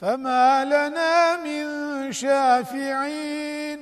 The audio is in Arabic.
فما لنا من شافعين.